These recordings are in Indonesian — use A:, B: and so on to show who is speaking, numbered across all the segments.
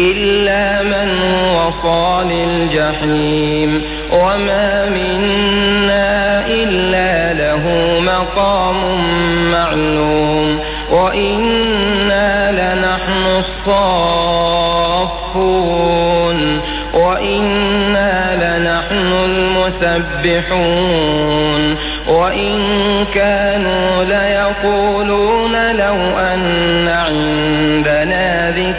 A: إلا من هو صال الجحيم وما منا إلا له مقام معلوم وإنا لنحن الصافون وإنا لنحن المسبحون وإن كانوا ليقولون لو أن عندنا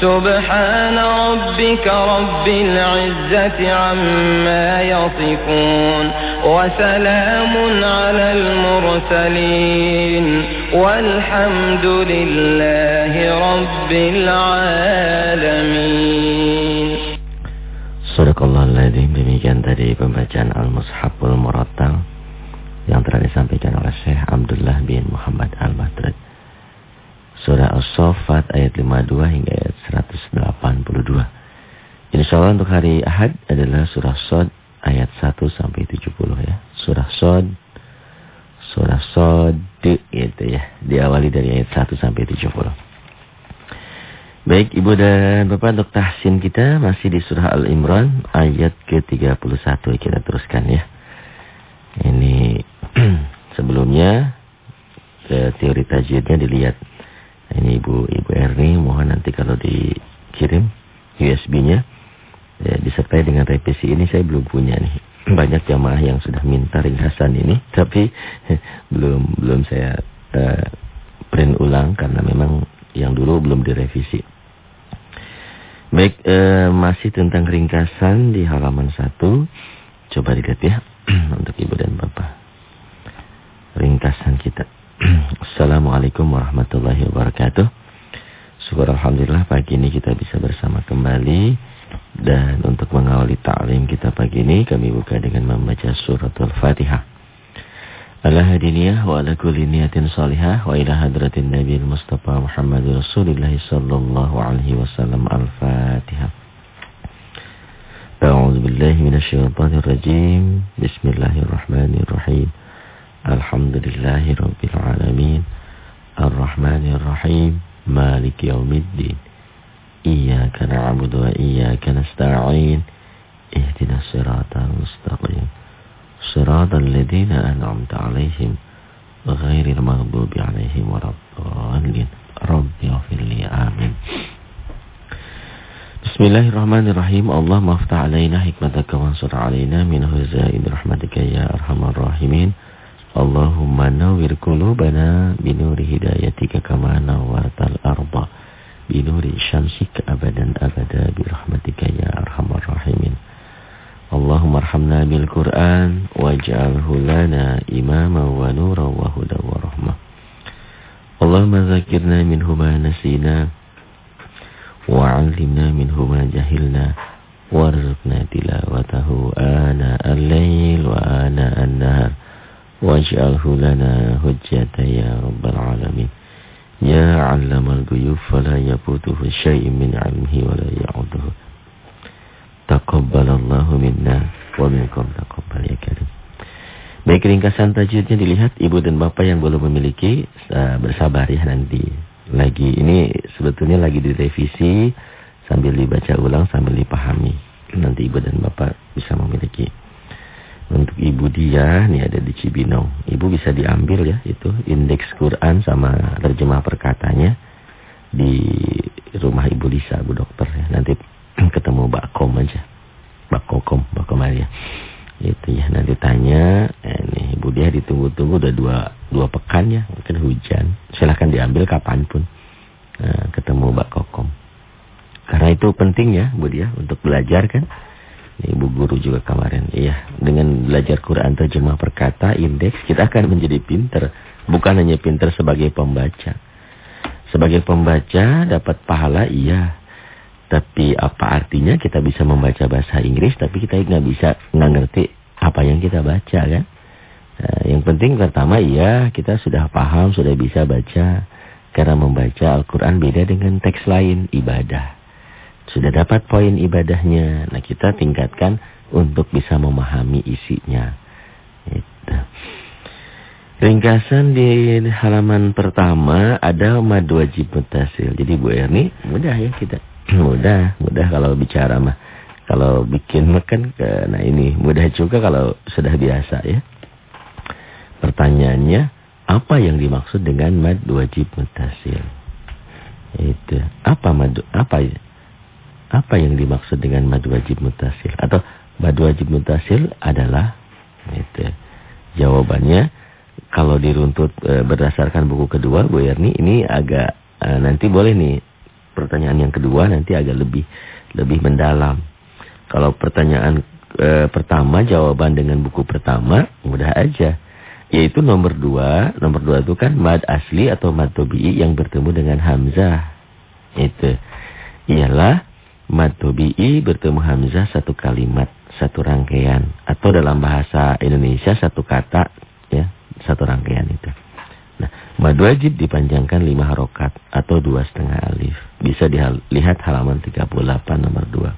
A: سبحان ربك رب العزة عما يصفون وسلام على المرسلين والحمد لله رب العالمين
B: Sadaqallahul demikian tadi pembacaan Al-Mushaful Murattal yang telah disampaikan oleh Syekh Abdullah bin Muhammad Al-Madrid. Surah As-Saffat ayat 52 hingga ayat 182. Insya Allah untuk hari Ahad adalah surah Sod ayat 1 sampai 70 ya. Surah Sod, surah Sod itu ya. Diawali dari ayat 1 sampai 70. Baik Ibu dan Bapak untuk tahsin kita masih di surah Al-Imran ayat ke-31 kita teruskan ya. Ini sebelumnya teori tajwidnya dilihat. Ini Ibu Ibu Erni mohon nanti kalau dikirim USB-nya ya, disertai dengan revisi ini saya belum punya nih. Banyak jamaah yang sudah minta ringkasan ini tapi belum belum saya uh, print ulang karena memang yang dulu belum direvisi. Baik, eh, masih tentang ringkasan di halaman 1. Coba dilihat ya untuk Ibu dan Bapak. Ringkasan kita. Assalamualaikum warahmatullahi wabarakatuh. Syukur Alhamdulillah pagi ini kita bisa bersama kembali. Dan untuk mengawali ta'lim kita pagi ini kami buka dengan membaca suratul Fatihah. Ala hadiniyah wa ala kulli niyatin salihah wa ila hadratin Nabi Mustafa Muhammad Rasulullah sallallahu alaihi wasallam Al-Fatihah. A'udzu billahi minasyaitonir rajim. Bismillahirrahmanirrahim. Alhamdulillahi rabbil alamin. Arrahmanir مالك يوم الدين. إياك نعبد وإياك نستعين. اهدنا الصراط المستقيم. صراط الذين أنعمت عليهم غير المغضوب عليهم ولا الضالين. ربي اغفر لي. آمين. بسم الله الرحمن الرحيم. اللهم افتح علينا حكمتك وانصر علينا من هزائد رحمتك يا أرحم الراحمين. Allahumma nawwir qulubana binuri hidayatika kama nawwartal arba binuri syamsika abadan abada bi rahmatika ya arhamar rahimin. Allahumma arhamna bil Qur'an waj'alhu lana imama wa nuran wa hudan wa rahmah. Allahumma zakirna minhu ma nasina wa 'allimna minhu ma jahilna warzuqna tilawa. Waj'alhu lana hujjata ya rabbal alamin. Ya ghuyub fala yafutuhu syai'un min 'ilmihi wa la ya'uduhu Taqabbalallahu minna wa minkum taqabbal ya karim. Baik ringkasan tajwidnya dilihat ibu dan bapak yang belum memiliki uh, bersabar ya nanti. Lagi ini sebetulnya lagi direvisi sambil dibaca ulang sambil dipahami. Nanti ibu dan bapak bisa memiliki. Untuk ibu dia nih ada di Cibinong. Ibu bisa diambil ya itu indeks Quran sama terjemah perkatanya di rumah Ibu Lisa, Bu Dokter ya. Nanti ketemu Mbak Kom aja. Mbak Kokom, Mbak Komaria. Itu ya, nanti tanya, eh, Ibu dia ditunggu-tunggu udah dua, dua pekan ya, mungkin hujan. Silahkan diambil kapan pun. Nah, ketemu Mbak Kokom. Karena itu penting ya, Bu dia, untuk belajar kan. Ibu guru juga kemarin. Iya, dengan belajar Quran terjemah perkata, indeks, kita akan menjadi pinter. Bukan hanya pinter sebagai pembaca. Sebagai pembaca dapat pahala, iya. Tapi apa artinya kita bisa membaca bahasa Inggris, tapi kita nggak bisa nggak ngerti apa yang kita baca kan? Nah, yang penting pertama, iya kita sudah paham, sudah bisa baca. Karena membaca Al-Quran beda dengan teks lain, ibadah. Sudah dapat poin ibadahnya. Nah kita tingkatkan untuk bisa memahami isinya. Itu. Ringkasan di halaman pertama ada mad wajib mutasil. Jadi Bu Erni mudah ya kita. mudah, mudah kalau bicara mah. Kalau bikin makan ke nah ini mudah juga kalau sudah biasa ya. Pertanyaannya apa yang dimaksud dengan mad wajib mutasil? Itu. Apa mad apa? Apa yang dimaksud dengan mad wajib mutasil? Atau mad wajib mutasil adalah itu. Jawabannya kalau diruntut e, berdasarkan buku kedua Bu Yerni ini agak e, nanti boleh nih pertanyaan yang kedua nanti agak lebih lebih mendalam. Kalau pertanyaan e, pertama jawaban dengan buku pertama mudah aja. Yaitu nomor dua, nomor dua itu kan mad asli atau mad tobi'i yang bertemu dengan hamzah. Itu. Ialah Matobi'i bertemu Hamzah satu kalimat, satu rangkaian. Atau dalam bahasa Indonesia satu kata, ya satu rangkaian itu. Nah, mad wajib dipanjangkan lima harokat atau dua setengah alif. Bisa dilihat halaman 38 nomor dua.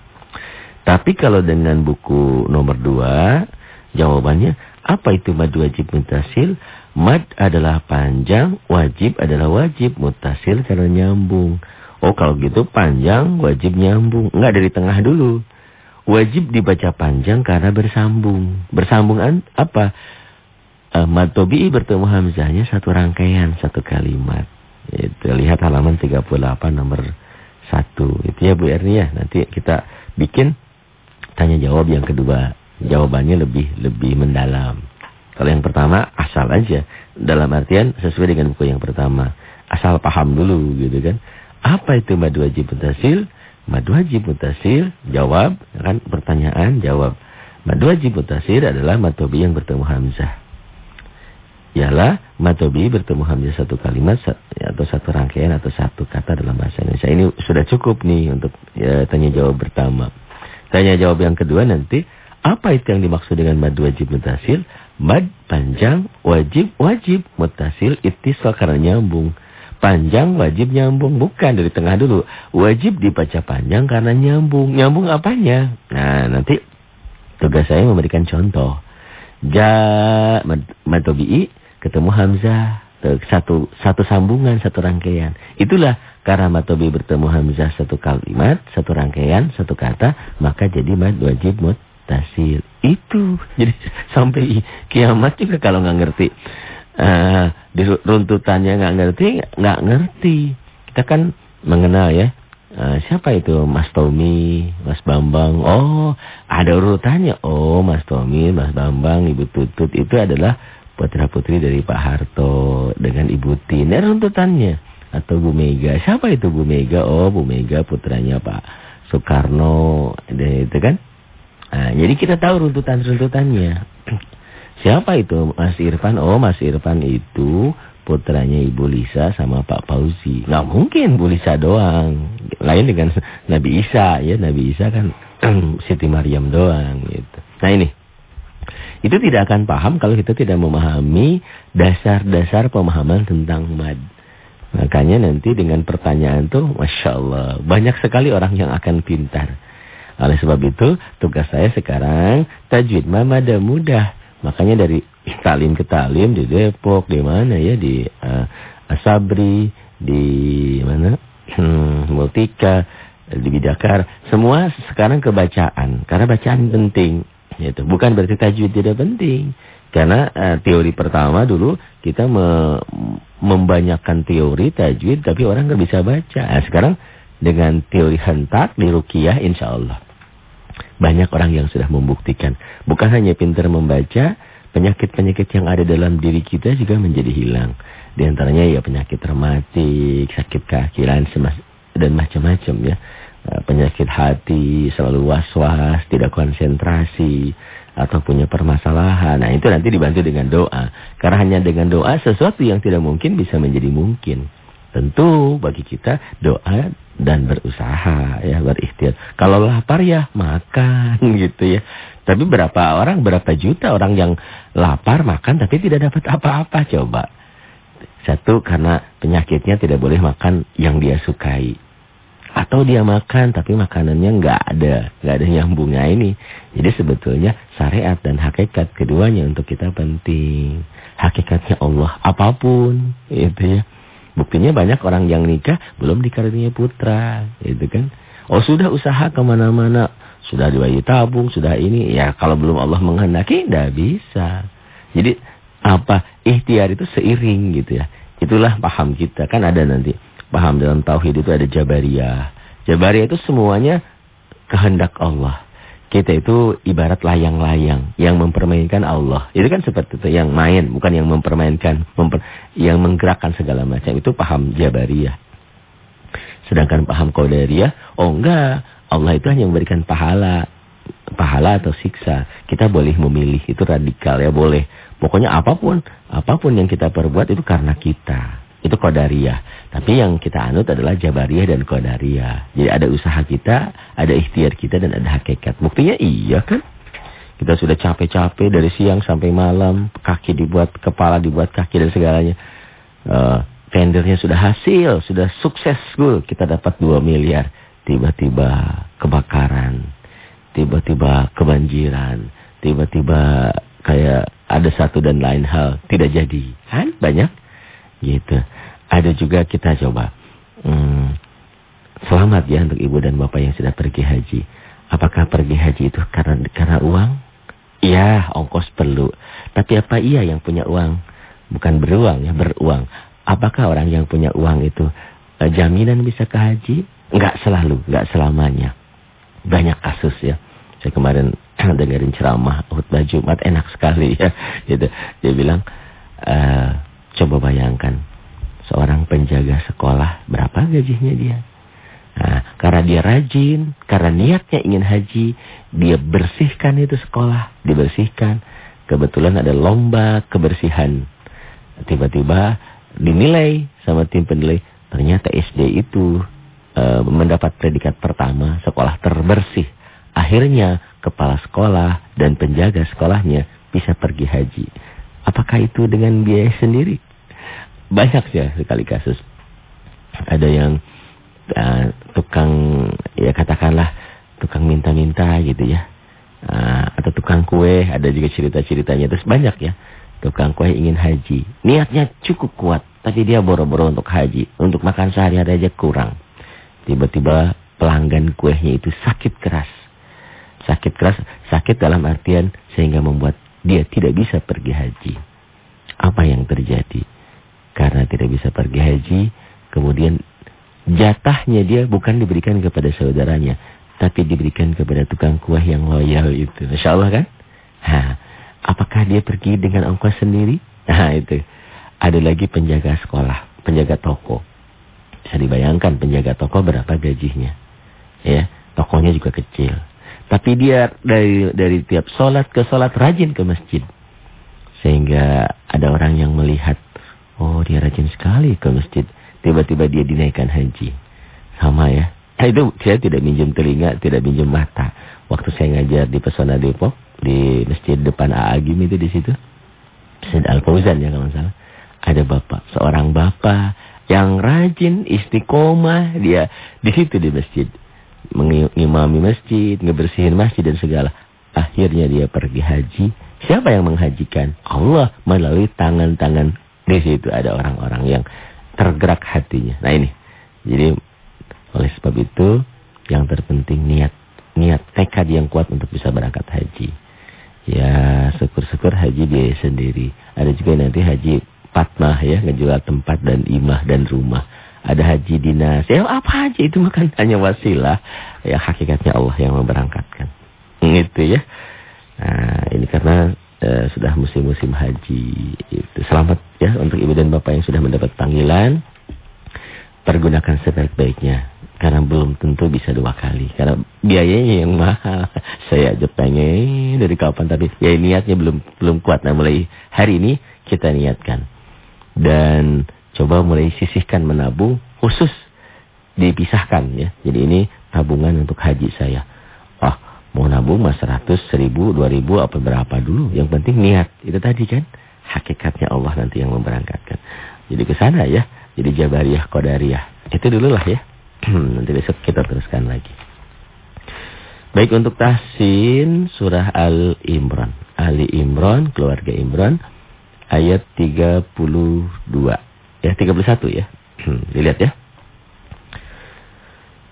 B: Tapi kalau dengan buku nomor dua, jawabannya apa itu mad wajib mutasil? Mad adalah panjang, wajib adalah wajib, mutasil karena nyambung. Oh kalau gitu panjang wajib nyambung. Enggak dari tengah dulu. Wajib dibaca panjang karena bersambung. Bersambungan apa? Uh, Matobi'i bertemu Hamzahnya satu rangkaian, satu kalimat. Itu lihat halaman 38 nomor 1. Itu ya Bu Erni ya. Nanti kita bikin tanya jawab yang kedua. Jawabannya lebih lebih mendalam. Kalau yang pertama asal aja. Dalam artian sesuai dengan buku yang pertama. Asal paham dulu gitu kan. Apa itu mad wajib mutasil? Mad wajib mutasil, jawab, kan pertanyaan, jawab. Mad wajib mutasil adalah matobi yang bertemu hamzah. Ialah matobi bertemu hamzah satu kalimat atau satu rangkaian atau satu kata dalam bahasa Indonesia. Ini sudah cukup nih untuk ya, tanya jawab pertama. Tanya jawab yang kedua nanti, apa itu yang dimaksud dengan mad wajib mutasil? Mad panjang, wajib, wajib, mutasil, itisal karena nyambung. Panjang wajib nyambung. Bukan dari tengah dulu. Wajib dibaca panjang karena nyambung. Nyambung apanya? Nah nanti tugas saya memberikan contoh. Ja matobi'i ketemu Hamzah. Satu, satu sambungan, satu rangkaian. Itulah karena matobi bertemu Hamzah satu kalimat, satu rangkaian, satu kata. Maka jadi mad wajib mutasil. Itu. Jadi sampai kiamat juga kalau nggak ngerti uh, di runtutannya nggak ngerti, nggak ngerti. Kita kan mengenal ya. Uh, siapa itu Mas Tommy, Mas Bambang? Oh, ada urutannya. Oh, Mas Tommy, Mas Bambang, Ibu Tutut itu adalah putra-putri dari Pak Harto dengan Ibu Tin. Ada runtutannya. Atau Bu Mega. Siapa itu Bu Mega? Oh, Bu Mega putranya Pak Soekarno. Itu kan. Nah, jadi kita tahu runtutan-runtutannya. Siapa itu Mas Irfan? Oh Mas Irfan itu putranya Ibu Lisa sama Pak Fauzi. Nggak mungkin Bu Lisa doang. Lain dengan Nabi Isa ya. Nabi Isa kan Siti Maryam doang gitu. Nah ini. Itu tidak akan paham kalau kita tidak memahami dasar-dasar pemahaman tentang mad. Makanya nanti dengan pertanyaan tuh Masya Allah. Banyak sekali orang yang akan pintar. Oleh sebab itu tugas saya sekarang tajwid mamada mudah. Makanya dari talim ke talim di Depok, di mana ya di uh, Asabri, di mana hmm, Multika, di Bidakar, semua sekarang kebacaan. Karena bacaan penting, itu bukan berarti tajwid tidak penting. Karena uh, teori pertama dulu kita me membanyakkan teori tajwid tapi orang nggak bisa baca. Nah, sekarang dengan teori hentak di rukiah insya Allah. Banyak orang yang sudah membuktikan. Bukan hanya pintar membaca, penyakit-penyakit yang ada dalam diri kita juga menjadi hilang. Di antaranya ya penyakit rematik, sakit kaki, dan macam-macam ya. Eh, penyakit hati, selalu was-was, tidak konsentrasi, atau punya permasalahan. Nah itu nanti dibantu dengan doa. Karena hanya dengan doa sesuatu yang tidak mungkin bisa menjadi mungkin. Tentu bagi kita doa dan berusaha ya berikhtiar. Kalau lapar ya makan gitu ya. Tapi berapa orang, berapa juta orang yang lapar makan tapi tidak dapat apa-apa coba. Satu karena penyakitnya tidak boleh makan yang dia sukai. Atau dia makan tapi makanannya nggak ada, nggak ada nyambungnya ini. Jadi sebetulnya syariat dan hakikat keduanya untuk kita penting. Hakikatnya Allah apa pun itu ya. Buktinya banyak orang yang nikah belum dikaruniai putra, itu kan. Oh sudah usaha ke mana-mana, sudah diwayi tabung, sudah ini. Ya kalau belum Allah menghendaki tidak bisa. Jadi apa ikhtiar itu seiring gitu ya. Itulah paham kita kan ada nanti paham dalam tauhid itu ada jabariyah. Jabariyah itu semuanya kehendak Allah. Kita itu ibarat layang-layang yang mempermainkan Allah. Itu kan seperti itu yang main, bukan yang mempermainkan, memper, yang menggerakkan segala macam. Itu paham jabariyah. Sedangkan paham qadariyah, oh enggak, Allah itu hanya memberikan pahala, pahala atau siksa. Kita boleh memilih, itu radikal ya boleh. Pokoknya apa pun, apa pun yang kita perbuat itu karena kita. Itu Qadariyah. Tapi yang kita anut adalah Jabariyah dan Qadariyah. Jadi ada usaha kita, ada ikhtiar kita dan ada hakikat. Buktinya iya kan? Kita sudah capek-capek dari siang sampai malam. Kaki dibuat, kepala dibuat kaki dan segalanya. Uh, tendernya sudah hasil, sudah sukses. Kita dapat 2 miliar. Tiba-tiba kebakaran. Tiba-tiba kebanjiran. Tiba-tiba kayak ada satu dan lain hal. Tidak jadi. Kan? Banyak. Gitu. Ada juga kita coba. Hmm, selamat ya untuk ibu dan bapak yang sudah pergi haji. Apakah pergi haji itu karena karena uang? Iya, ongkos perlu. Tapi apa iya yang punya uang? Bukan beruang ya, beruang. Apakah orang yang punya uang itu uh, jaminan bisa ke haji? Enggak selalu, enggak selamanya. Banyak kasus ya. Saya kemarin dengerin ceramah khutbah Jumat enak sekali ya. Gitu. Dia bilang uh, Coba bayangkan, seorang penjaga sekolah, berapa gajinya dia? Nah, karena dia rajin, karena niatnya ingin haji, dia bersihkan itu sekolah, dibersihkan. Kebetulan ada lomba kebersihan. Tiba-tiba dinilai sama tim penilai, ternyata SD itu e, mendapat predikat pertama, sekolah terbersih. Akhirnya kepala sekolah dan penjaga sekolahnya bisa pergi haji. Apakah itu dengan biaya sendiri? Banyak ya sekali kasus. Ada yang uh, tukang, ya katakanlah tukang minta-minta gitu ya. Uh, atau tukang kue, ada juga cerita-ceritanya. Terus banyak ya. Tukang kue ingin haji. Niatnya cukup kuat. Tapi dia boro-boro untuk haji. Untuk makan sehari-hari aja kurang. Tiba-tiba pelanggan kuehnya itu sakit keras. Sakit keras, sakit dalam artian sehingga membuat dia tidak bisa pergi haji. Apa yang terjadi? Karena tidak bisa pergi haji, kemudian jatahnya dia bukan diberikan kepada saudaranya, tapi diberikan kepada tukang kuah yang loyal itu. Masya Allah kan? Ha, apakah dia pergi dengan ongkos sendiri? Nah itu. Ada lagi penjaga sekolah, penjaga toko. Bisa dibayangkan penjaga toko berapa gajinya. Ya, tokonya juga kecil. Tapi dia dari dari tiap sholat ke sholat rajin ke masjid. Sehingga ada orang yang melihat Oh dia rajin sekali ke masjid. Tiba-tiba dia dinaikkan haji. Sama ya. Nah, itu saya tidak minjem telinga, tidak minjem mata. Waktu saya ngajar di Pesona Depok, di masjid depan Aagim itu di situ. Masjid Al-Fauzan ya kalau salah. Ada bapak, seorang bapak yang rajin istiqomah dia di situ di masjid. Mengimami masjid, ngebersihin masjid dan segala. Akhirnya dia pergi haji. Siapa yang menghajikan? Allah melalui tangan-tangan di situ ada orang-orang yang tergerak hatinya. Nah ini. Jadi oleh sebab itu yang terpenting niat niat tekad yang kuat untuk bisa berangkat haji. Ya syukur-syukur haji biaya sendiri. Ada juga nanti haji patmah ya ngejual tempat dan imah dan rumah. Ada haji dinas. Ya apa aja itu bukan hanya wasilah. Ya hakikatnya Allah yang memberangkatkan. Itu ya. Nah, ini karena uh, sudah musim-musim haji. Itu selamat ya untuk ibu dan bapak yang sudah mendapat panggilan. Pergunakan sebaik-baiknya. Karena belum tentu bisa dua kali. Karena biayanya yang mahal. Saya aja pengen dari kapan. Tapi ya niatnya belum belum kuat. Nah mulai hari ini kita niatkan. Dan coba mulai sisihkan menabung. Khusus dipisahkan ya. Jadi ini tabungan untuk haji saya. Oh mau nabung mas 100, 1000, 2000 apa berapa dulu. Yang penting niat. Itu tadi kan. Hakikatnya Allah nanti yang memberangkatkan. Jadi ke sana ya. Jadi Jabariyah, Qadariyah. Itu dulu lah ya. Nanti besok kita teruskan lagi. Baik untuk tahsin surah Al-Imran. Ali Imran, keluarga Imran, ayat 32. Ya, 31 ya. Dilihat ya.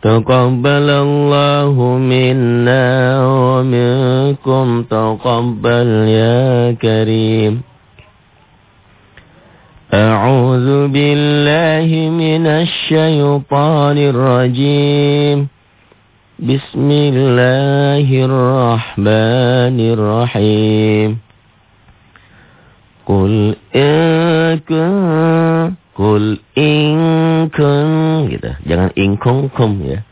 B: Taqabbalallahu minna wa minkum taqabbal ya karim. أعوذ بالله من الشيطان الرجيم بسم الله الرحمن الرحيم Kul ikun, kul ingkung, gitu. Jangan ingkung kum ya.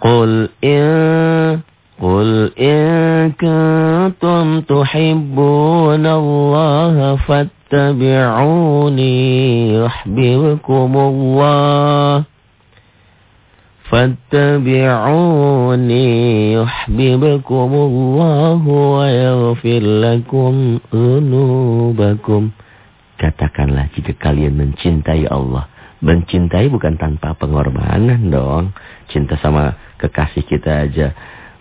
B: Kul ikun, ya, kul ikuntum tuhibbun Allah fattabi'uni yuhbibkum Allah. فاتبعوني يحببكم الله ويغفر لكم ذنوبكم Katakanlah jika kalian mencintai Allah. Mencintai bukan tanpa pengorbanan dong. Cinta sama kekasih kita aja.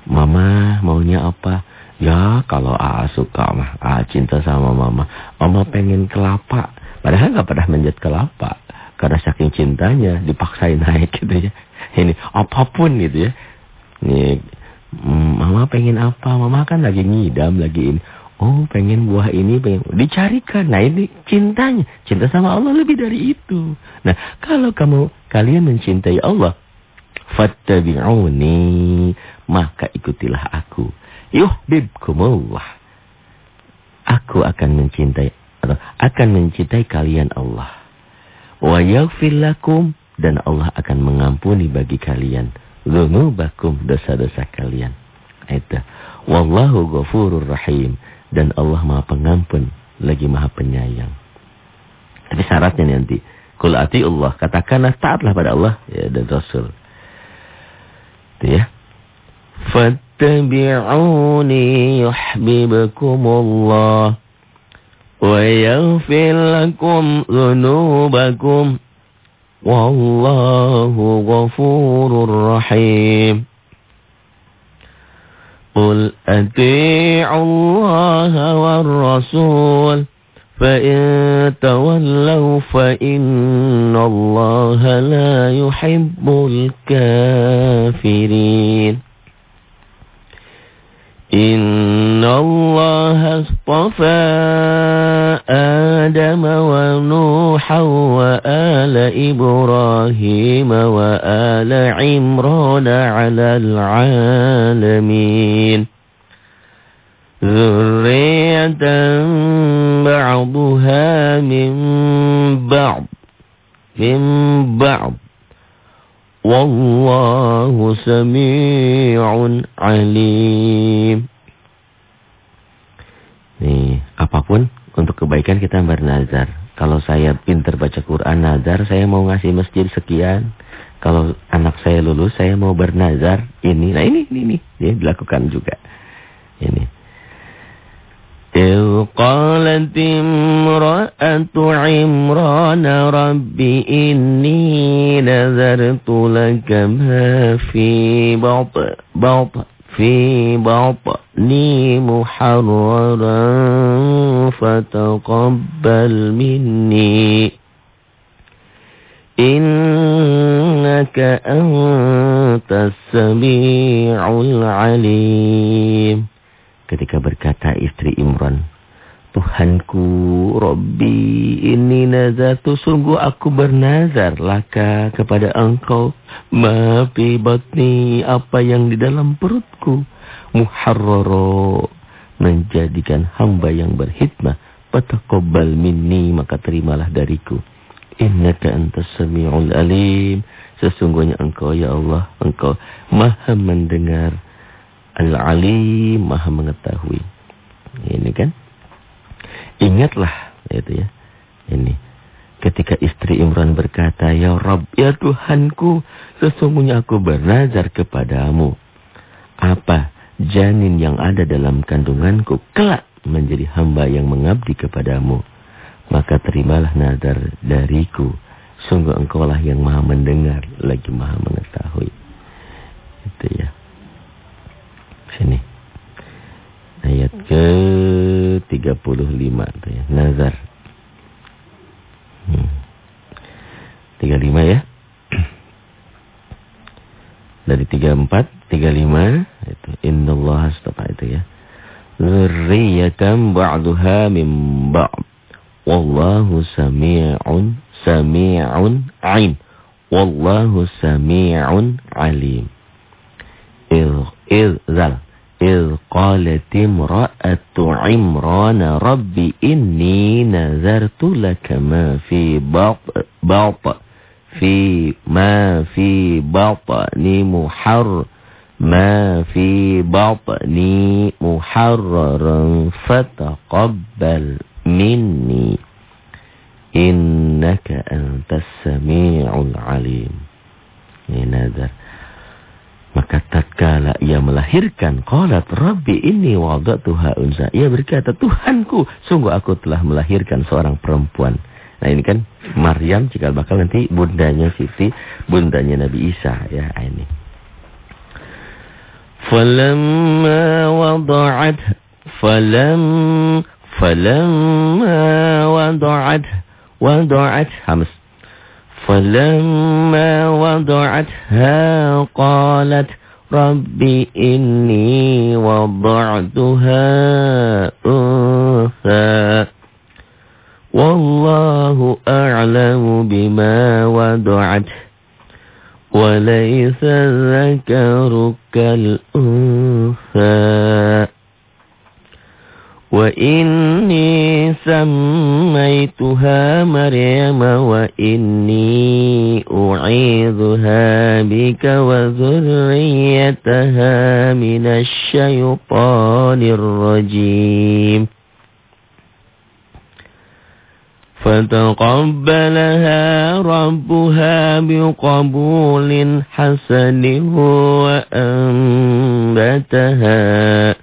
B: Mama maunya apa? Ya kalau A suka mah, A cinta sama mama. Mama pengen kelapa. Padahal nggak pernah menjat kelapa. Karena saking cintanya dipaksain naik gitu ya. Ini apa pun gitu ya. Ini mm, mama pengen apa? Mama kan lagi ngidam lagi ini. Oh pengen buah ini pengen dicarikan. Nah ini cintanya. Cinta sama Allah lebih dari itu. Nah kalau kamu kalian mencintai Allah. Fattabi'uni. Maka ikutilah aku yuhibbukumullah. Aku akan mencintai atau akan mencintai kalian Allah. Wa yaghfir lakum dan Allah akan mengampuni bagi kalian dzunubakum dosa-dosa kalian. Itu. Wallahu ghafurur rahim dan Allah Maha Pengampun lagi Maha Penyayang. Tapi syaratnya nanti kul Allah katakanlah taatlah pada Allah ya, dan Rasul. Itu ya. Fattabi'uni yuhibbukumullah wa yaghfir lakum dzunubakum والله غفور رحيم. قل أطيعوا الله والرسول فإن تولوا فإن الله لا يحب الكافرين. إن الله اصطفى آدم ونوحا وآل إبراهيم وآل عمران على العالمين ذرية بعضها من بعض من بعض Wallahu sami'un alim. Nih, apa pun untuk kebaikan kita bernazar. Kalau saya pinter baca Quran nazar, saya mau ngasih masjid sekian. Kalau anak saya lulus, saya mau bernazar ini. Nah ini, ini, ini. Dia dilakukan juga. Ini. إذ قالت امرأة عمران رب إني نذرت لك ما في بطن بط في بطني محررا فتقبل مني. إنك أنت السميع العليم. Ketika berkata istri Imran, Tuhanku, Robbi, ini nazar tu sungguh aku bernazar laka kepada engkau. Maafi batni apa yang di dalam perutku. Muharraro, menjadikan hamba yang berhikmah. Pataqabbal minni, maka terimalah dariku. Innaka antas sami'ul alim. Sesungguhnya engkau ya Allah, engkau maha mendengar. Al-alim, maha mengetahui. Ini kan? Ingatlah itu ya. Ini. Ketika istri Imran berkata, Ya Rabb, ya Tuhanku, sesungguhnya aku bernazar kepadamu. Apa janin yang ada dalam kandunganku kelak menjadi hamba yang mengabdi kepadamu. Maka terimalah nazar dariku. Sungguh engkaulah yang maha mendengar, lagi maha mengetahui. Itu ya. Sini. Ayat ke-35 itu ya. Nazar. Hmm. 35 ya. Dari 34, 35 itu innallaha astafa itu ya. Zurriyatan ba'duha min ba'd. Wallahu sami'un sami'un 'ain. Wallahu sami'un 'alim. Il il zal إذ قالت امرأة عمران ربي إني نذرت لك ما في بطن في ما في بطني محر ما في بطني محررا فتقبل مني. إنك أنت السميع العليم. نذر Maka Kala ia melahirkan, qalat rabbi ini wadatuha unsa. Ia berkata, Tuhanku, sungguh aku telah melahirkan seorang perempuan. Nah ini kan Maryam cikal bakal nanti bundanya Siti, bundanya Nabi Isa ya nah, ini. Falamma wada'at falam falamma wada'at wada'at hamas falamma wada'atha qalat رب إني وضعتها أنثى والله أعلم بما وضعت وليس الذكر كالأنثى وإني سميتها مريم وإني أعيذها بك وذريتها من الشيطان الرجيم. فتقبلها ربها بقبول حسن وأنبتها.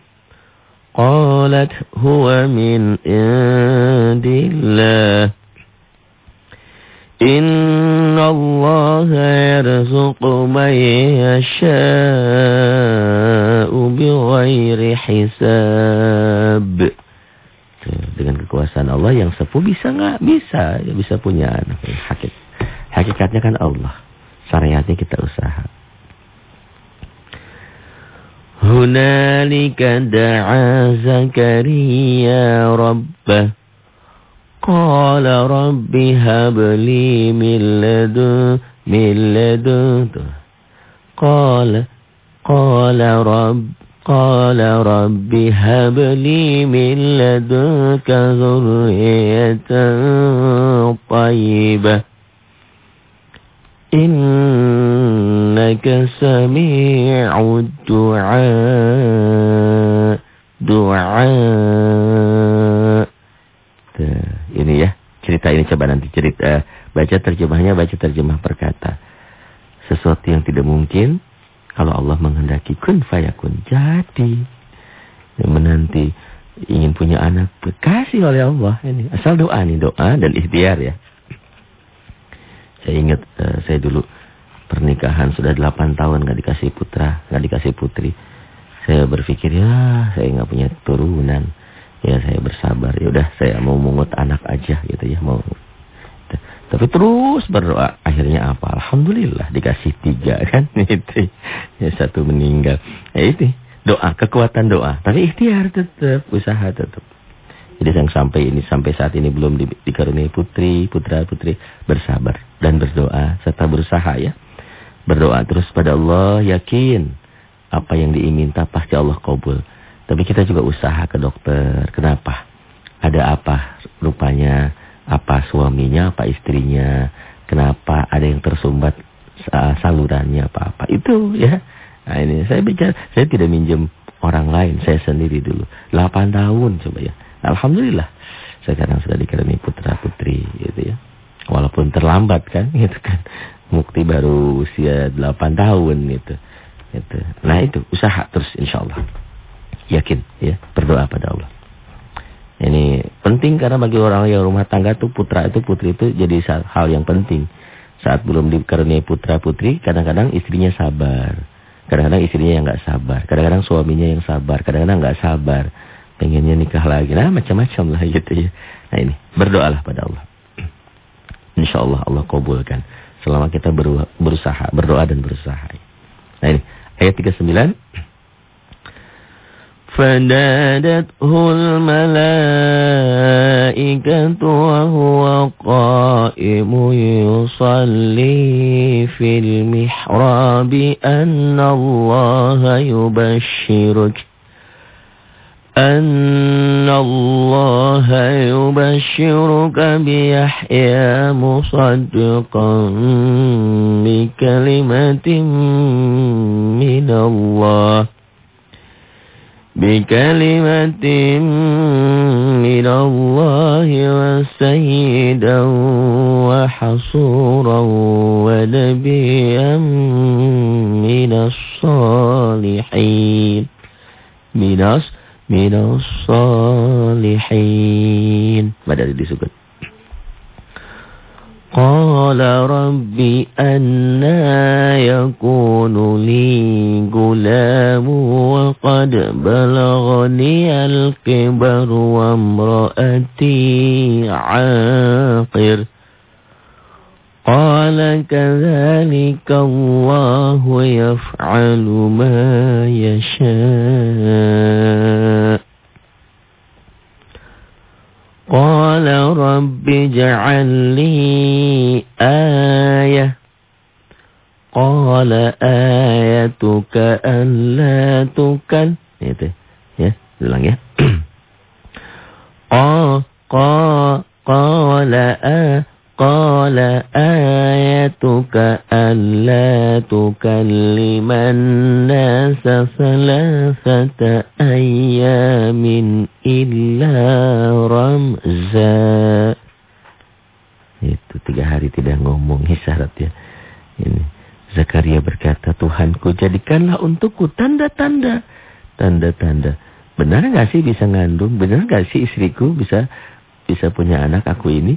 B: قالت هو من عند الله إن الله يرزق من يشاء بغير حساب dengan kekuasaan Allah yang sepuh bisa nggak bisa ya bisa punya anak hakik hakikatnya kan Allah syariatnya kita usaha هنالك دعا زكريا ربه. قال رب هب لي من لدن من لدن قال قال رب قال رب هب لي من لدنك ذرية طيبة. Innaka sami'ud du'a Du'a Ini ya Cerita ini coba nanti cerita Baca terjemahnya, baca terjemah perkata Sesuatu yang tidak mungkin Kalau Allah menghendaki kun fayakun Jadi Yang menanti ingin punya anak, kasih oleh Allah ini. Asal doa nih, doa dan ikhtiar ya. Saya ingat uh, saya dulu pernikahan sudah 8 tahun nggak dikasih putra, nggak dikasih putri. Saya berpikir ya saya nggak punya turunan. Ya saya bersabar. Ya udah saya mau mungut anak aja gitu ya mau. Tapi terus berdoa. Akhirnya apa? Alhamdulillah dikasih tiga kan. Itu. Ya satu meninggal. Ya itu. Doa, kekuatan doa. Tapi ikhtiar tetap, usaha tetap. Jadi yang sampai ini sampai saat ini belum di, dikaruniai putri, putra, putri bersabar dan berdoa serta berusaha ya. Berdoa terus pada Allah, yakin apa yang diminta pasti Allah kabul. Tapi kita juga usaha ke dokter. Kenapa? Ada apa rupanya? Apa suaminya, apa istrinya? Kenapa ada yang tersumbat salurannya apa-apa? Itu ya. Nah ini saya bicara, saya tidak minjem orang lain, saya sendiri dulu. 8 tahun coba ya. Alhamdulillah. Sekarang sudah dikaruniai putra putri gitu ya. Walaupun terlambat kan gitu kan. Mukti baru usia 8 tahun gitu. Gitu. Nah itu usaha terus insya Allah. Yakin ya, berdoa pada Allah. Ini penting karena bagi orang yang rumah tangga tuh putra itu putri itu jadi hal yang penting. Saat belum dikaruniai putra putri, kadang-kadang istrinya sabar. Kadang-kadang istrinya yang nggak sabar, kadang-kadang suaminya yang sabar, kadang-kadang nggak sabar, pengennya nikah lagi, nah macam-macam lah gitu ya. Nah ini berdoalah pada Allah. Insya Allah Allah kabulkan selama kita berusaha, berdoa dan berusaha. Nah ini ayat 39. فنادته الملائكة وهو قائم يصلي في المحراب أن الله يبشرك أن الله يبشرك بيحيى مصدقا بكلمة من الله. بكلمة من الله وسيدا وحصورا ونبيا من الصالحين. من من الصالحين. بدأ disebut قال رب أنا يكون لي غلام وقد بلغني الكبر وامرأتي عاقر. قال كذلك الله يفعل ما يشاء قال رب اجعل لي آية قال آيتك ألا تكل itu ya ulang ya qa qa qala a قال آيتك ألا تكلم الناس ثلاثة أيام إلا رمزا Itu tiga hari tidak ngomong isyarat ya. Ini Zakaria berkata, Tuhanku jadikanlah untukku tanda-tanda. Tanda-tanda. Benar nggak sih bisa ngandung? Benar nggak sih istriku bisa bisa punya anak aku ini?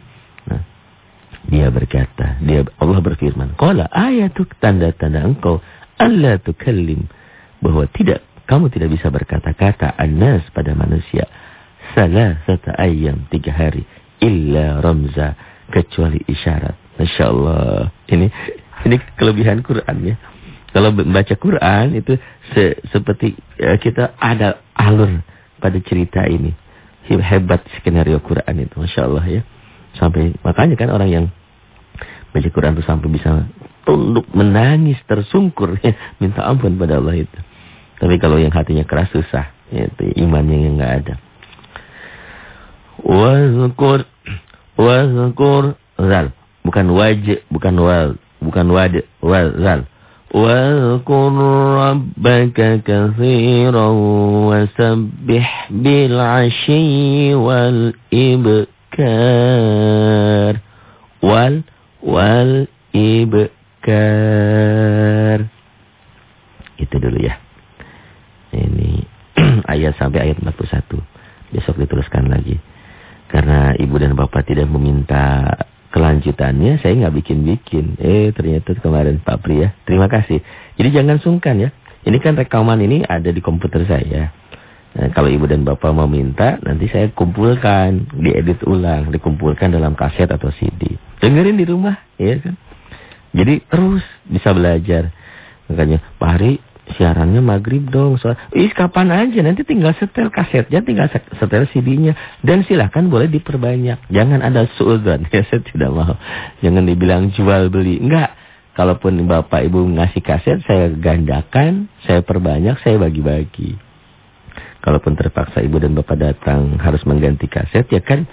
B: Dia berkata, dia Allah berfirman, "Qala ayatuk tanda-tanda engkau alla tukallim." Bahwa tidak kamu tidak bisa berkata-kata anas pada manusia salah satu ayam tiga hari illa ramza kecuali isyarat. Masya Allah. Ini ini kelebihan Quran ya. Kalau membaca Quran itu se seperti ya, kita ada alur pada cerita ini. Hebat skenario Quran itu. Masya Allah ya. Sampai makanya kan orang yang baca Quran itu sampai bisa tunduk menangis tersungkur ya, minta ampun pada Allah itu. Tapi kalau yang hatinya keras susah, ya, itu imannya yang enggak ada. Wazkur wazkur zal bukan waj bukan wal bukan wad wal zal واذكر ربك كثيرا وسبح بالعشي ibkar. Wal wal ibkar. Itu dulu ya. Ini ayat sampai ayat 41 besok dituliskan lagi. Karena ibu dan bapak tidak meminta kelanjutannya saya nggak bikin-bikin. Eh ternyata kemarin Pak Pri ya. Terima kasih. Jadi jangan sungkan ya. Ini kan rekaman ini ada di komputer saya. Nah, kalau ibu dan bapak mau minta, nanti saya kumpulkan, diedit ulang, dikumpulkan dalam kaset atau CD. Dengerin di rumah, ya kan. Jadi terus bisa belajar. Makanya, Pak Hari siarannya maghrib dong. So, Ih, kapan aja, nanti tinggal setel kasetnya, tinggal setel CD-nya. Dan silahkan boleh diperbanyak. Jangan ada suudzon, ya saya tidak mau. Jangan dibilang jual beli. Enggak. Kalaupun bapak ibu ngasih kaset, saya gandakan, saya perbanyak, saya bagi-bagi. Kalaupun terpaksa ibu dan bapak datang harus mengganti kaset, ya kan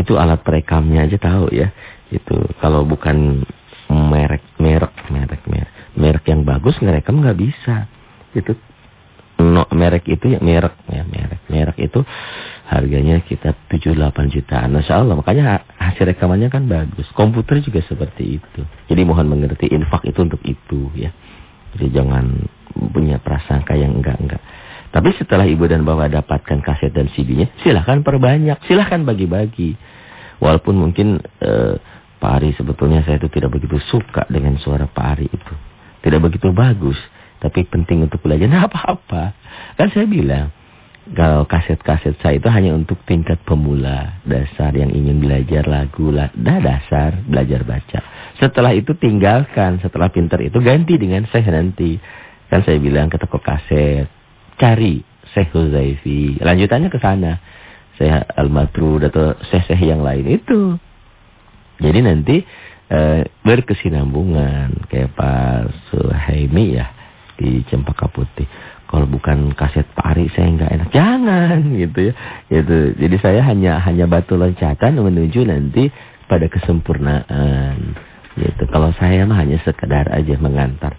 B: itu alat perekamnya aja tahu ya. Itu kalau bukan merek merek merek merek merek yang bagus ngerekam nggak bisa. Itu no, merek itu ya merek ya merek merek itu harganya kita 7 8 jutaan. Masya Allah makanya hasil rekamannya kan bagus. Komputer juga seperti itu. Jadi mohon mengerti infak itu untuk itu ya. Jadi jangan punya prasangka yang enggak-enggak. Tapi setelah ibu dan bapak dapatkan kaset dan CD-nya, silahkan perbanyak, silahkan bagi-bagi. Walaupun mungkin eh, Pak Ari sebetulnya saya itu tidak begitu suka dengan suara Pak Ari itu. Tidak begitu bagus, tapi penting untuk belajar. Nah apa-apa. Kan saya bilang, kalau kaset-kaset saya itu hanya untuk tingkat pemula, dasar yang ingin belajar lagu, lah, dah dasar, belajar baca. Setelah itu tinggalkan, setelah pinter itu ganti dengan saya nanti. Kan saya bilang ke toko kaset, cari Syekh Huzaifi. Lanjutannya ke sana. Syekh Al-Matrud atau Syekh-Syekh yang lain itu. Jadi nanti e, berkesinambungan kayak Pak Suhaimi ya di Cempaka Putih. Kalau bukan kaset Pak Ari saya nggak enak. Jangan gitu ya. Gitu. Jadi saya hanya hanya batu loncatan menuju nanti pada kesempurnaan. Gitu. Kalau saya mah hanya sekedar aja mengantar.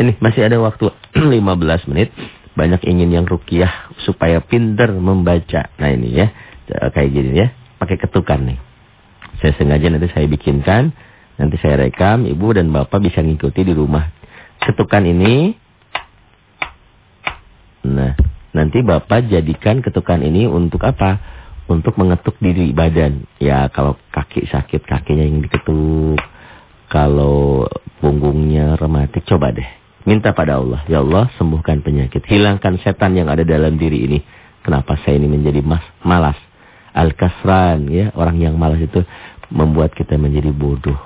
B: Ini masih ada waktu 15 menit banyak ingin yang rukiah supaya pinter membaca. Nah ini ya, kayak gini ya, pakai ketukan nih. Saya sengaja nanti saya bikinkan, nanti saya rekam, ibu dan bapak bisa ngikuti di rumah. Ketukan ini, nah nanti bapak jadikan ketukan ini untuk apa? Untuk mengetuk diri badan. Ya kalau kaki sakit kakinya yang diketuk, kalau punggungnya rematik coba deh Minta pada Allah, ya Allah sembuhkan penyakit. Hilangkan setan yang ada dalam diri ini. Kenapa saya ini menjadi mas, malas? Al-kasran, ya orang yang malas itu membuat kita menjadi bodoh.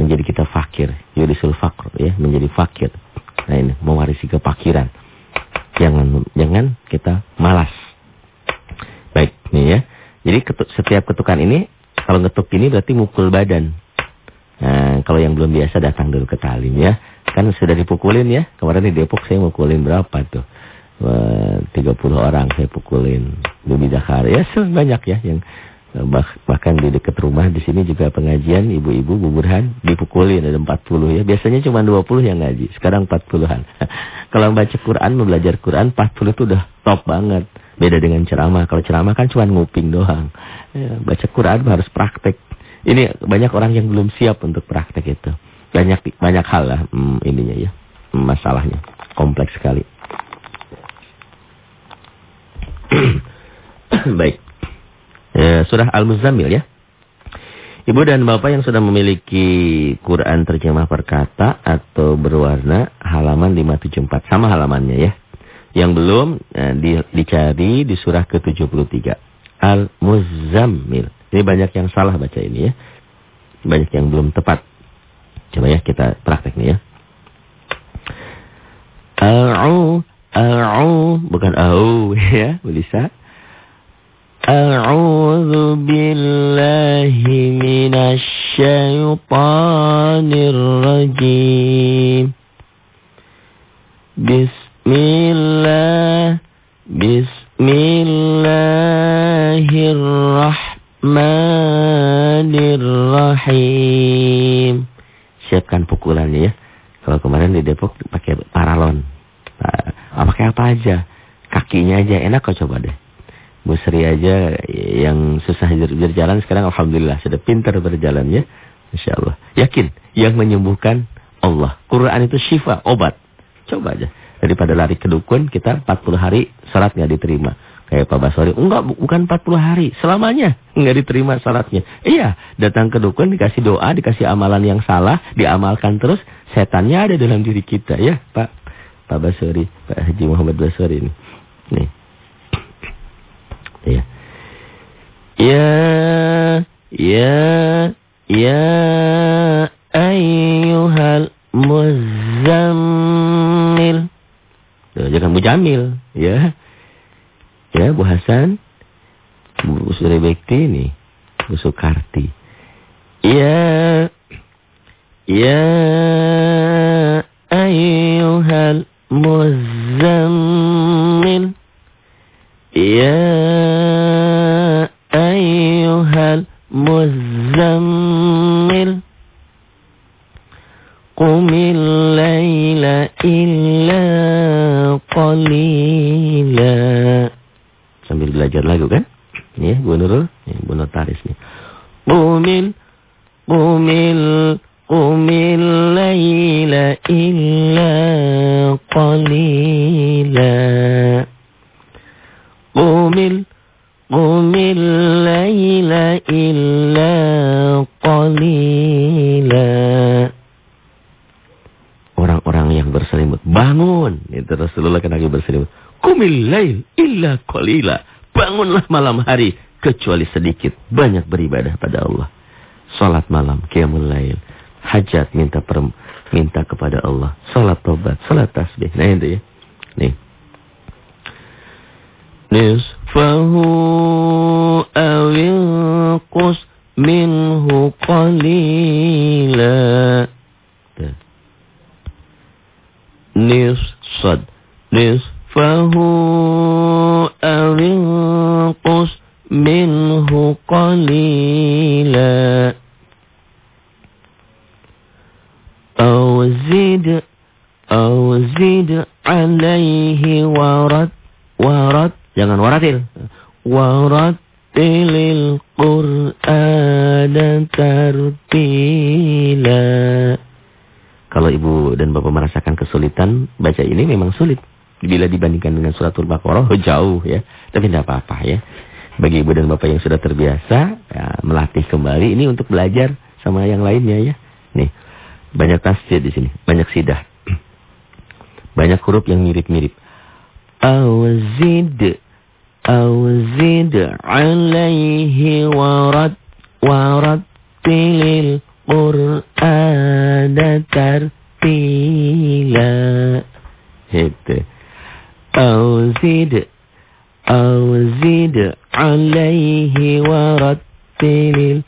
B: Menjadi kita fakir. Yudisul fakr, ya menjadi fakir. Nah ini, mewarisi kepakiran. Jangan jangan kita malas. Baik, nih ya. Jadi ketuk, setiap ketukan ini, kalau ngetuk ini berarti mukul badan. Nah, kalau yang belum biasa datang dulu ke talim ya. Kan sudah dipukulin ya. Kemarin di Depok saya mukulin berapa tuh? 30 orang saya pukulin. Bibi Dakar. Ya banyak ya yang bah, bahkan di dekat rumah di sini juga pengajian ibu-ibu Bu Burhan dipukulin ada 40 ya. Biasanya cuma 20 yang ngaji, sekarang 40-an. Kalau baca Quran, belajar Quran 40 itu udah top banget. Beda dengan ceramah. Kalau ceramah kan cuma nguping doang. Ya, baca Quran harus praktek. Ini banyak orang yang belum siap untuk praktek itu banyak banyak hal lah hmm, ininya ya masalahnya kompleks sekali baik ya, surah al-muzammil ya Ibu dan Bapak yang sudah memiliki Quran terjemah perkata atau berwarna halaman 574 sama halamannya ya. Yang belum eh, di, dicari di surah ke-73 Al-Muzammil. Ini banyak yang salah baca ini ya. Banyak yang belum tepat. Coba ya kita praktek nih ya. A'u, a'u, bukan au ya, bisa. A'udzu billahi minasy syaithanir rajim. Bismillah Bismillahirrahmanirrahim siapkan pukulannya ya. Kalau kemarin di Depok pakai paralon. Nah, pakai apa aja? Kakinya aja enak kok coba deh. Bu Sri aja yang susah berjalan sekarang Alhamdulillah sudah pintar berjalan ya. Insya Allah. Yakin yang menyembuhkan Allah. Quran itu syifa, obat. Coba aja. Daripada lari ke dukun kita 40 hari salat nggak diterima. Kayak Pak Basori, enggak bukan 40 hari, selamanya enggak diterima syaratnya. Iya, datang ke dukun dikasih doa, dikasih amalan yang salah, diamalkan terus, setannya ada dalam diri kita ya, Pak Pak Basori, Pak Haji Muhammad Basori ini. Nih. Iya. Ya, ya, ya ayyuhal muzammil. Jangan mujamil, ya. Ya, Bu Hasan, Bu Suri Bekti ini, Bu Sukarti. Ya, ya ayyuhal muzammil. Ya ayyuhal muzammil. Qumil layla illa sambil belajar lagu kan? Ya, Bu Nurul, ya, Bu Notaris nih. Qumil qumil qumil laila illa qalila. Qumil qumil laila illa qalila. Orang-orang yang berselimut, bangun. Itu Rasulullah kan lagi berselimut. Kumil lail illa qalila. Bangunlah malam hari kecuali sedikit. Banyak beribadah pada Allah. Salat malam, qiyamul lail. Hajat minta per, minta kepada Allah. Salat tobat, salat tasbih. Nah itu ya. Nih. Nisfahu awil qus minhu qalila. Nis sad. Nis فهو أو انقص منه قليلا أو زد أو زد عليه ورد ورد jangan waratil waratilil Qur'an tartila kalau ibu dan bapak merasakan kesulitan baca ini memang sulit Bila dibandingkan dengan suratul Baqarah oh, jauh ya. Tapi tidak apa-apa ya. Bagi ibu dan bapak yang sudah terbiasa ya, melatih kembali ini untuk belajar sama yang lainnya ya. Nih, banyak tasjid di sini, banyak sidah. Banyak huruf yang mirip-mirip. Awzid awzid alaihi warad tilil Qur'an tartila. Itu. أو زد أو زد عليه ورتل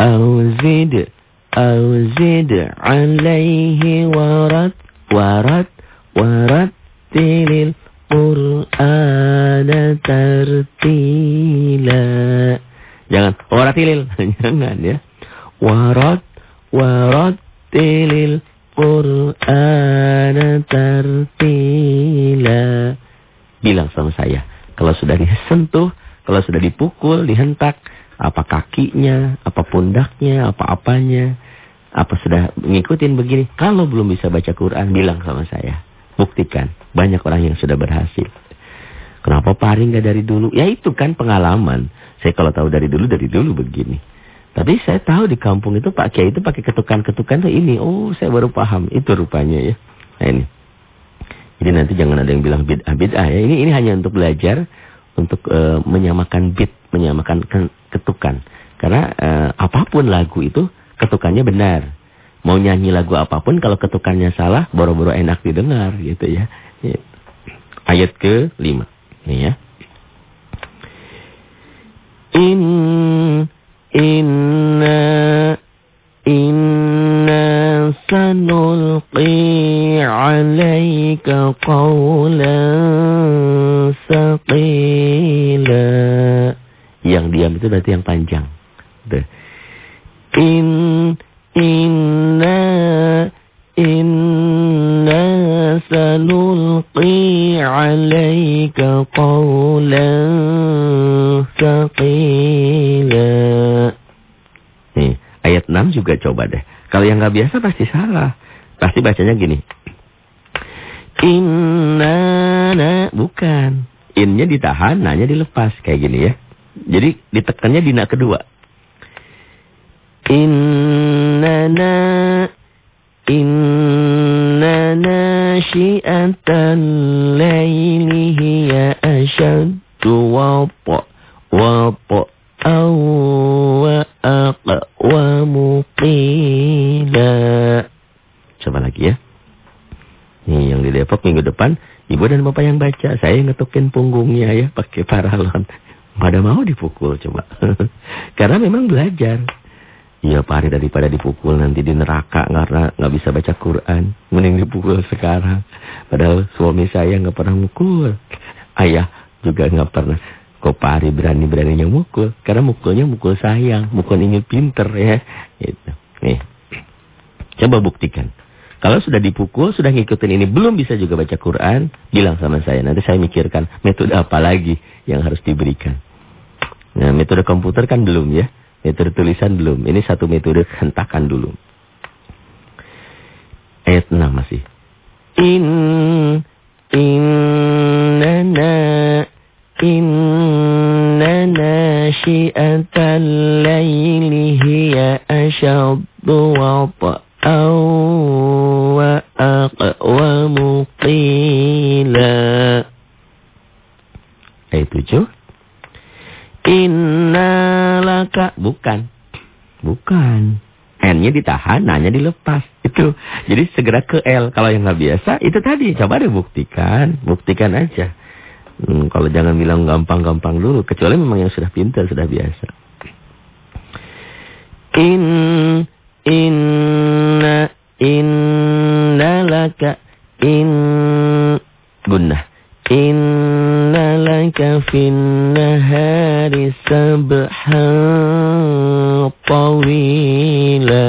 B: أو زد أو زد عليه ورت ورت ورتل القرآن ترتيلا. jangan waratilil jangan ya warat warattilil Qur'an tartila. Bilang sama saya, kalau sudah disentuh, kalau sudah dipukul, dihentak, apa kakinya, apa pundaknya, apa apanya, apa sudah ngikutin begini. Kalau belum bisa baca Quran, bilang sama saya. Buktikan, banyak orang yang sudah berhasil. Kenapa paring gak dari dulu? Ya itu kan pengalaman. Saya kalau tahu dari dulu, dari dulu begini. Tapi saya tahu di kampung itu Pak Kiai itu pakai ketukan-ketukan tuh ini. Oh, saya baru paham. Itu rupanya ya. Nah ini. Jadi nanti jangan ada yang bilang bid'ah bid'ah ya. Ini ini hanya untuk belajar untuk uh, menyamakan bid, menyamakan ketukan. Karena uh, apa pun lagu itu ketukannya benar. Mau nyanyi lagu apa pun kalau ketukannya salah, boro-boro enak didengar gitu ya. Ayat ke-5. Nih ya. Saqila Yang diam itu berarti yang panjang. In Inna Inna sanulqi alaika qawlan saqila ayat 6 juga coba deh. Kalau yang nggak biasa pasti salah. Pasti bacanya gini. Ditahan, nanya dilepas. Kayak gini ya. Jadi ditekannya di na kedua. Innana. Innana syi'atan layli hiya asyaddu wapa. Wapa. Awa aqwa qila. Coba lagi ya. Nih yang di Depok minggu depan ibu dan bapak yang baca, saya ngetukin punggungnya ya pakai paralon. Pada mau dipukul coba. Karena memang belajar. Iya Pak Ari daripada dipukul nanti di neraka karena nggak bisa baca Quran. Mending dipukul sekarang. Padahal suami saya nggak pernah mukul. Ayah juga nggak pernah. Kok Pak Ari berani-beraninya mukul? Karena mukulnya mukul sayang, mukul ingin pinter ya. Gitu. Nih. Coba buktikan. Kalau sudah dipukul, sudah ngikutin ini, belum bisa juga baca Quran, bilang sama saya. Nanti saya mikirkan metode apa lagi yang harus diberikan. Nah, metode komputer kan belum ya. Metode tulisan belum. Ini satu metode hentakan dulu. Ayat 6 masih. In, innana Inna nashi'atal layli hiya ashaddu wata'aw qila. Ayat tujuh. Inna laka. Bukan. Bukan. N-nya ditahan, N-nya dilepas. Itu. Jadi segera ke L. Kalau yang nggak biasa, itu tadi. Coba deh buktikan. Buktikan aja. Hmm, kalau jangan bilang gampang-gampang dulu, kecuali memang yang sudah pintar, sudah biasa. In inna inna laka in gunnah inna laka fin nahari tawila.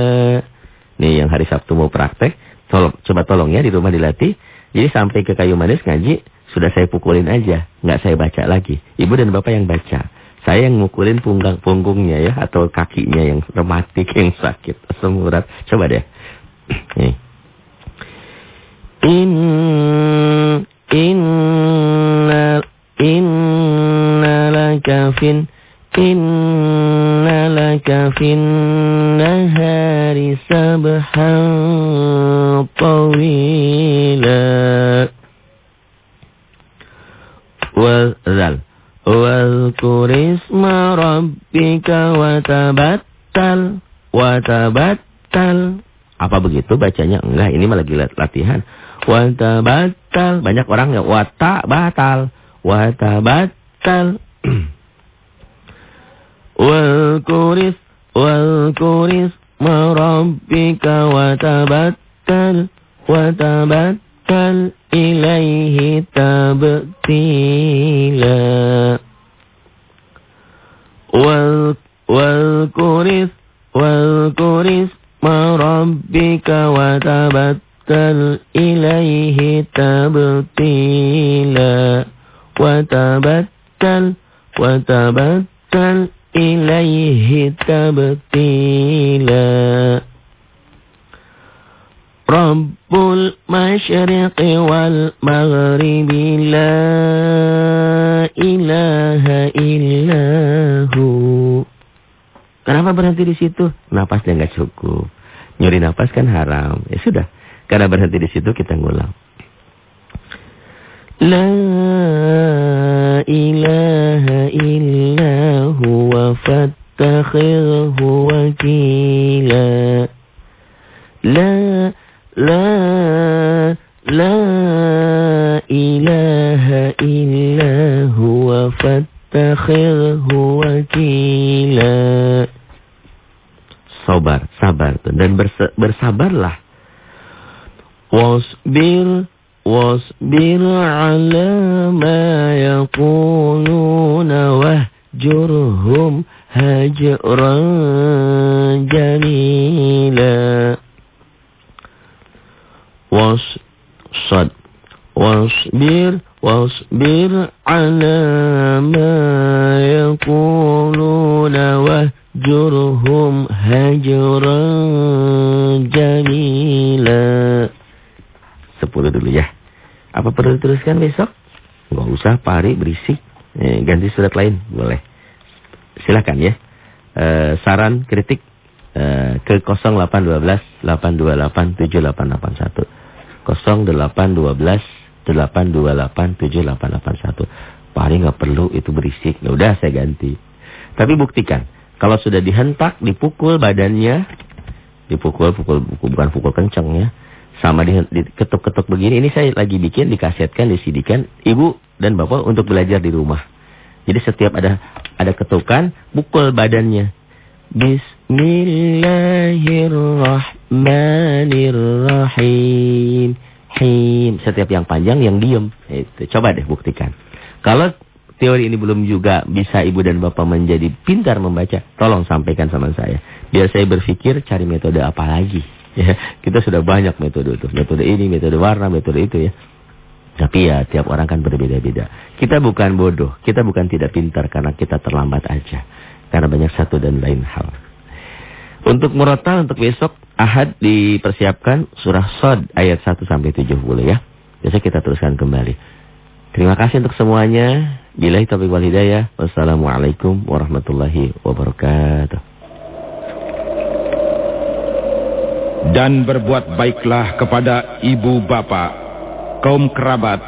B: Nih yang hari Sabtu mau praktek, tolong coba tolong ya di rumah dilatih. Jadi sampai ke kayu manis ngaji sudah saya pukulin aja, nggak saya baca lagi. Ibu dan bapak yang baca. Saya yang mukulin punggang punggungnya ya atau kakinya yang rematik yang sakit asam urat. Coba deh. Nih. In inna inna inna nahari sabhan tawila wazal Wazkur isma rabbika watabattal Watabattal Apa begitu bacanya? Enggak, ini malah lagi latihan. Watabattal Banyak orang ya Watabatal Watabattal Walkuris Walkuris Marabbika watabattal Watabattal Kal ilaihi tabtila wal wal kuris wal kuris marabbika wa tabattal ilaihi tabtila wa tabattal wa tabattal masyriqi wal maghribi la ilaha illahu. Kenapa berhenti di situ? Napasnya nggak cukup. Nyuri napas kan haram. Ya sudah. Karena berhenti di situ kita ngulang. La ilaha illahu wa fattakhirhu wakila. La La La ilaha illa huwa fattakhirhu wakila. Sabar, sabar tuh. Dan bersabarlah. Wasbir, wasbir ala ma yakuluna wahjurhum hajran jamila was sad wasbir wasbir ala ma yaquluna wahjurhum hajran jamila sepuluh dulu ya Apa perlu diteruskan besok? Nggak usah, Pak Ari berisik. Eh, ganti surat lain, boleh. Silakan ya. Eh, saran, kritik eh, ke 0812 828 7881. 0812 828 7881. Pak Ari nggak perlu itu berisik. Ya udah saya ganti. Tapi buktikan. Kalau sudah dihentak, dipukul badannya, dipukul, pukul, bukan pukul kenceng ya. Sama diketuk-ketuk begini, ini saya lagi bikin, dikasetkan, disidikan. Ibu dan bapak untuk belajar di rumah. Jadi setiap ada ada ketukan, pukul badannya. Bismillahirrahmanirrahim. Him. Setiap yang panjang, yang diem. Itu. Coba deh buktikan. Kalau teori ini belum juga bisa ibu dan bapak menjadi pintar membaca, tolong sampaikan sama saya. Biar saya berpikir cari metode apa lagi. Ya, kita sudah banyak metode itu. Metode ini, metode warna, metode itu ya. Tapi ya tiap orang kan berbeda-beda. Kita bukan bodoh, kita bukan tidak pintar karena kita terlambat aja. Karena banyak satu dan lain hal. Untuk murotal untuk besok Ahad dipersiapkan surah Sod ayat 1 sampai 70 ya. Biasa kita teruskan kembali. Terima kasih untuk semuanya. Bila taufiq wal hidayah. Wassalamualaikum warahmatullahi wabarakatuh.
C: dan berbuat baiklah kepada ibu bapak, kaum kerabat,